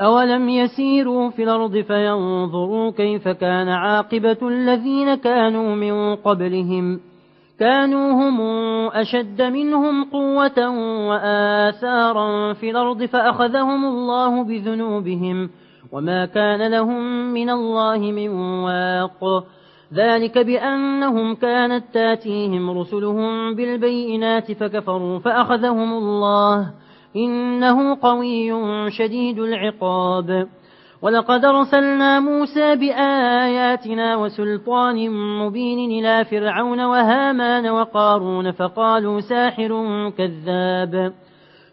أولم يسيروا في الأرض فينظروا كيف كان عاقبة الذين كانوا من قبلهم كانوا هم أشد منهم قوة وآثارا في الأرض فأخذهم الله بذنوبهم وما كان لهم من الله من واق ذلك بأنهم كانت تاتيهم رسلهم بالبينات فكفروا فأخذهم الله إنه قوي شديد العقاب. ولقد أرسلنا موسى بآياتنا وسلطان مبين إلى فرعون وهامان وقارون فقالوا ساحر كذاب.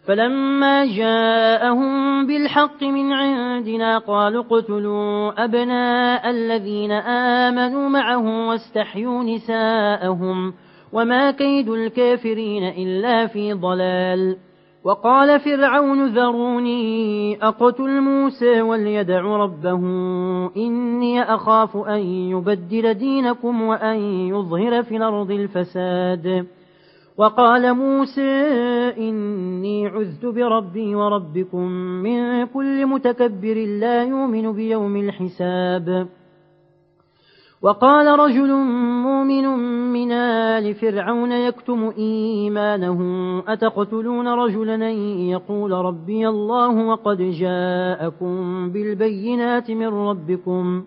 فلما جاءهم بالحق من عندنا قالوا اقتلوا أبناء الذين آمنوا معه واستحيوا نساءهم. وما كيد الكافرين إلا في ضلال. وقال فرعون ذروني أقتل موسى وليدع ربه إني أخاف أن يبدل دينكم وأن يظهر في الأرض الفساد. وقال موسى إني عذت بربي وربكم من كل متكبر لا يؤمن بيوم الحساب. وقال رجل مؤمن من آل فرعون يكتم إيمانه أتقتلون رجلا يقول ربي الله وقد جاءكم بالبينات من ربكم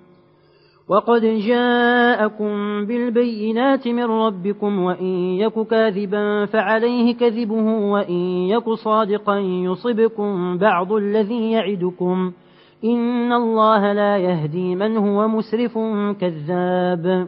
وقد جاءكم بالبينات من ربكم وإن يك كاذبا فعليه كذبه وإن يك صادقا يصبكم بعض الذي يعدكم إن الله لا يهدي من هو مسرف كذاب